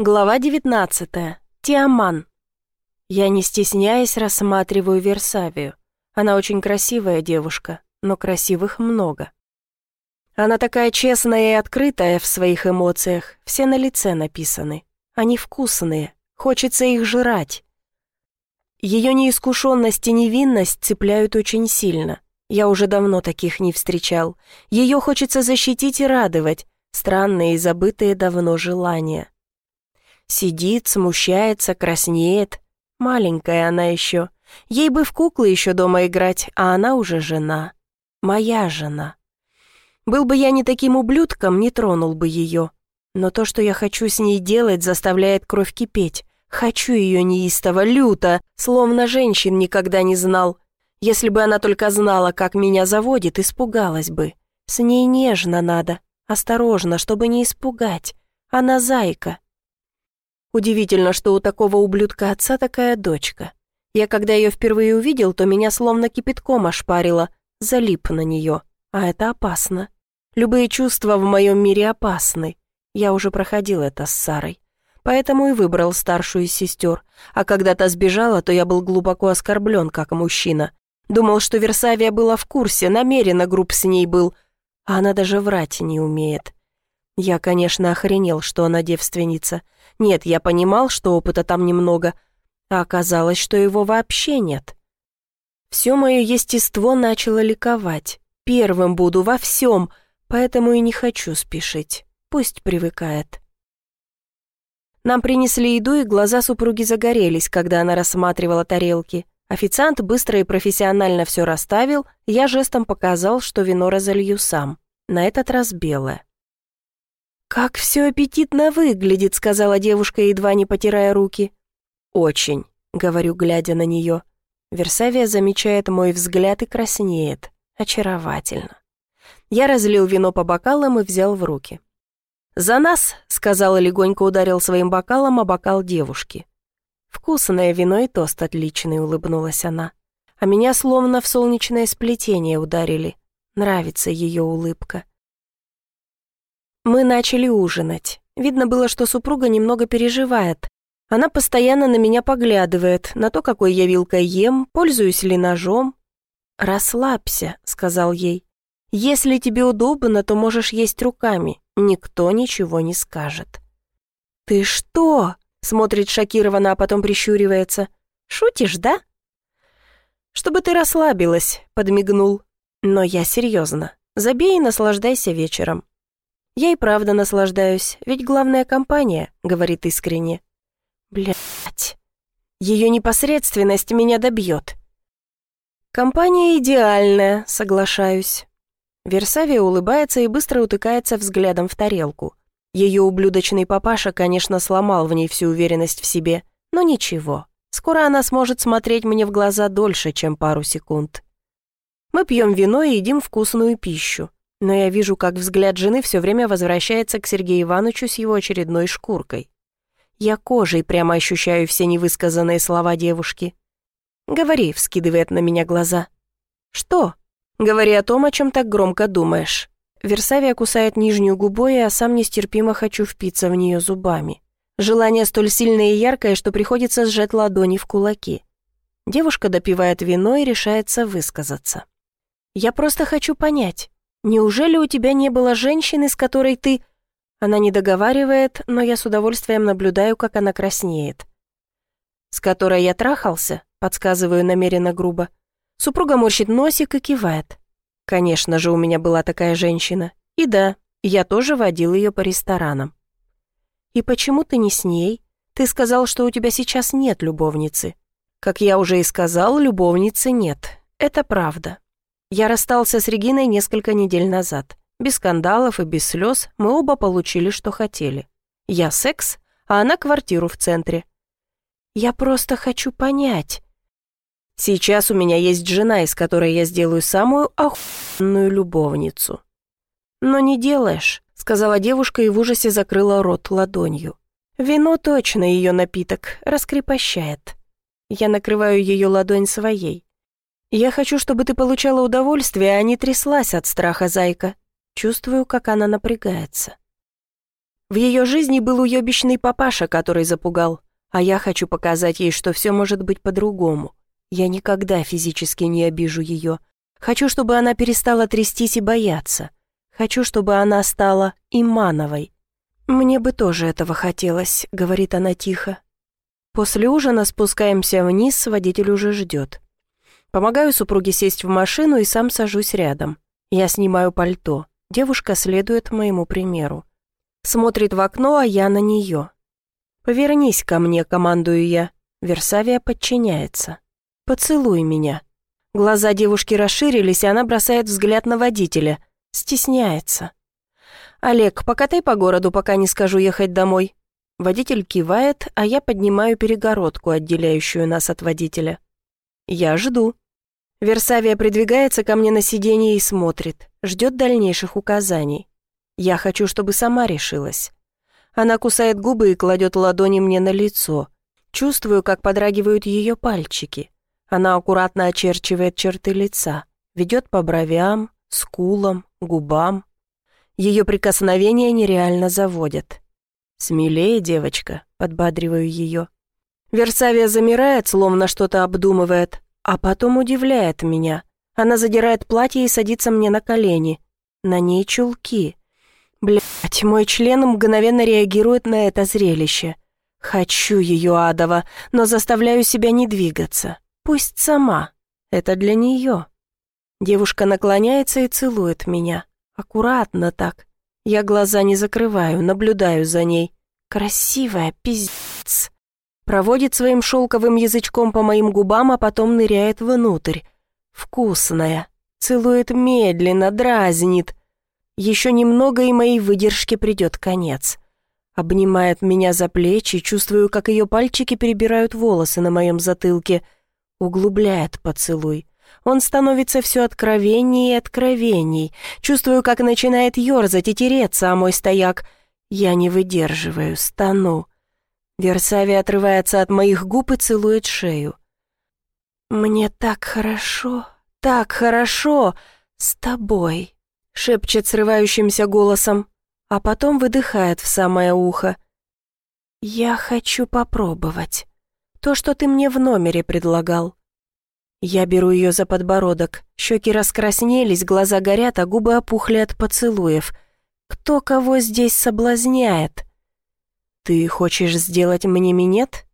Глава 19. Тиаман. Я, не стесняясь, рассматриваю Версавию. Она очень красивая девушка, но красивых много. Она такая честная и открытая в своих эмоциях, все на лице написаны. Они вкусные, хочется их жрать. Ее неискушенность и невинность цепляют очень сильно. Я уже давно таких не встречал. Ее хочется защитить и радовать, странные и забытые давно желания. Сидит, смущается, краснеет. Маленькая она еще. Ей бы в куклы еще дома играть, а она уже жена. Моя жена. Был бы я не таким ублюдком, не тронул бы ее. Но то, что я хочу с ней делать, заставляет кровь кипеть. Хочу ее неистово, люто, словно женщин никогда не знал. Если бы она только знала, как меня заводит, испугалась бы. С ней нежно надо, осторожно, чтобы не испугать. Она зайка, Удивительно, что у такого ублюдка отца такая дочка. Я когда ее впервые увидел, то меня словно кипятком ошпарило, залип на нее. А это опасно. Любые чувства в моем мире опасны. Я уже проходил это с Сарой. Поэтому и выбрал старшую из сестер. А когда та сбежала, то я был глубоко оскорблен, как мужчина. Думал, что Версавия была в курсе, намеренно груб с ней был. А она даже врать не умеет. Я, конечно, охренел, что она девственница. Нет, я понимал, что опыта там немного, а оказалось, что его вообще нет. Все мое естество начало ликовать. Первым буду во всем, поэтому и не хочу спешить. Пусть привыкает. Нам принесли еду, и глаза супруги загорелись, когда она рассматривала тарелки. Официант быстро и профессионально все расставил, я жестом показал, что вино разолью сам. На этот раз белое. «Как все аппетитно выглядит», — сказала девушка, едва не потирая руки. «Очень», — говорю, глядя на нее. Версавия замечает мой взгляд и краснеет. Очаровательно. Я разлил вино по бокалам и взял в руки. «За нас!» — сказала легонько ударил своим бокалом о бокал девушки. «Вкусное вино и тост отличный», — улыбнулась она. А меня словно в солнечное сплетение ударили. Нравится ее улыбка. Мы начали ужинать. Видно было, что супруга немного переживает. Она постоянно на меня поглядывает, на то, какой я вилкой ем, пользуюсь ли ножом. «Расслабься», — сказал ей. «Если тебе удобно, то можешь есть руками. Никто ничего не скажет». «Ты что?» — смотрит шокированно, а потом прищуривается. «Шутишь, да?» «Чтобы ты расслабилась», — подмигнул. «Но я серьезно. Забей и наслаждайся вечером. Я и правда наслаждаюсь, ведь главная компания, говорит искренне. Блять. Ее непосредственность меня добьет. Компания идеальная, соглашаюсь. Версавия улыбается и быстро утыкается взглядом в тарелку. Ее ублюдочный папаша, конечно, сломал в ней всю уверенность в себе, но ничего. Скоро она сможет смотреть мне в глаза дольше, чем пару секунд. Мы пьем вино и едим вкусную пищу но я вижу, как взгляд жены все время возвращается к Сергею Ивановичу с его очередной шкуркой. Я кожей прямо ощущаю все невысказанные слова девушки. «Говори», — вскидывает на меня глаза. «Что?» «Говори о том, о чем так громко думаешь». Версавия кусает нижнюю губу, а сам нестерпимо хочу впиться в нее зубами. Желание столь сильное и яркое, что приходится сжать ладони в кулаки. Девушка допивает вино и решается высказаться. «Я просто хочу понять, Неужели у тебя не было женщины, с которой ты...» Она не договаривает, но я с удовольствием наблюдаю, как она краснеет. «С которой я трахался?» — подсказываю намеренно грубо. Супруга морщит носик и кивает. «Конечно же, у меня была такая женщина. И да, я тоже водил ее по ресторанам». «И почему ты не с ней? Ты сказал, что у тебя сейчас нет любовницы». «Как я уже и сказал, любовницы нет. Это правда. Я расстался с Региной несколько недель назад. Без скандалов и без слез мы оба получили, что хотели. Я секс, а она квартиру в центре. Я просто хочу понять. Сейчас у меня есть жена, из которой я сделаю самую охуенную любовницу. Но не делаешь, сказала девушка и в ужасе закрыла рот ладонью. Вино точно ее напиток, раскрепощает. Я накрываю ее ладонь своей. «Я хочу, чтобы ты получала удовольствие, а не тряслась от страха, зайка». Чувствую, как она напрягается. В ее жизни был уебищный папаша, который запугал, а я хочу показать ей, что все может быть по-другому. Я никогда физически не обижу ее. Хочу, чтобы она перестала трястись и бояться. Хочу, чтобы она стала Имановой. «Мне бы тоже этого хотелось», — говорит она тихо. После ужина спускаемся вниз, водитель уже ждет. Помогаю супруге сесть в машину и сам сажусь рядом. Я снимаю пальто. Девушка следует моему примеру. Смотрит в окно, а я на нее. «Повернись ко мне», — командую я. Версавия подчиняется. «Поцелуй меня». Глаза девушки расширились, и она бросает взгляд на водителя. Стесняется. «Олег, покатай по городу, пока не скажу ехать домой». Водитель кивает, а я поднимаю перегородку, отделяющую нас от водителя. Я жду. Версавия придвигается ко мне на сиденье и смотрит, ждет дальнейших указаний. Я хочу, чтобы сама решилась. Она кусает губы и кладет ладони мне на лицо. Чувствую, как подрагивают ее пальчики. Она аккуратно очерчивает черты лица, ведет по бровям, скулам, губам. Ее прикосновения нереально заводят. «Смелее, девочка», — подбадриваю ее. Версавия замирает, словно что-то обдумывает, а потом удивляет меня. Она задирает платье и садится мне на колени. На ней чулки. Блять, мой член мгновенно реагирует на это зрелище. Хочу ее адово, но заставляю себя не двигаться. Пусть сама. Это для нее. Девушка наклоняется и целует меня. Аккуратно так. Я глаза не закрываю, наблюдаю за ней. Красивая, пиздец. Проводит своим шелковым язычком по моим губам, а потом ныряет внутрь. Вкусная. Целует медленно, дразнит. Еще немного, и моей выдержке придет конец. Обнимает меня за плечи, чувствую, как ее пальчики перебирают волосы на моем затылке. Углубляет поцелуй. Он становится все откровенней и откровенней. Чувствую, как начинает ерзать и тереться о мой стояк. Я не выдерживаю, стану. Версавия отрывается от моих губ и целует шею. «Мне так хорошо, так хорошо с тобой», — шепчет срывающимся голосом, а потом выдыхает в самое ухо. «Я хочу попробовать. То, что ты мне в номере предлагал. Я беру ее за подбородок. Щеки раскраснелись, глаза горят, а губы опухли от поцелуев. Кто кого здесь соблазняет? «Ты хочешь сделать мне минет?»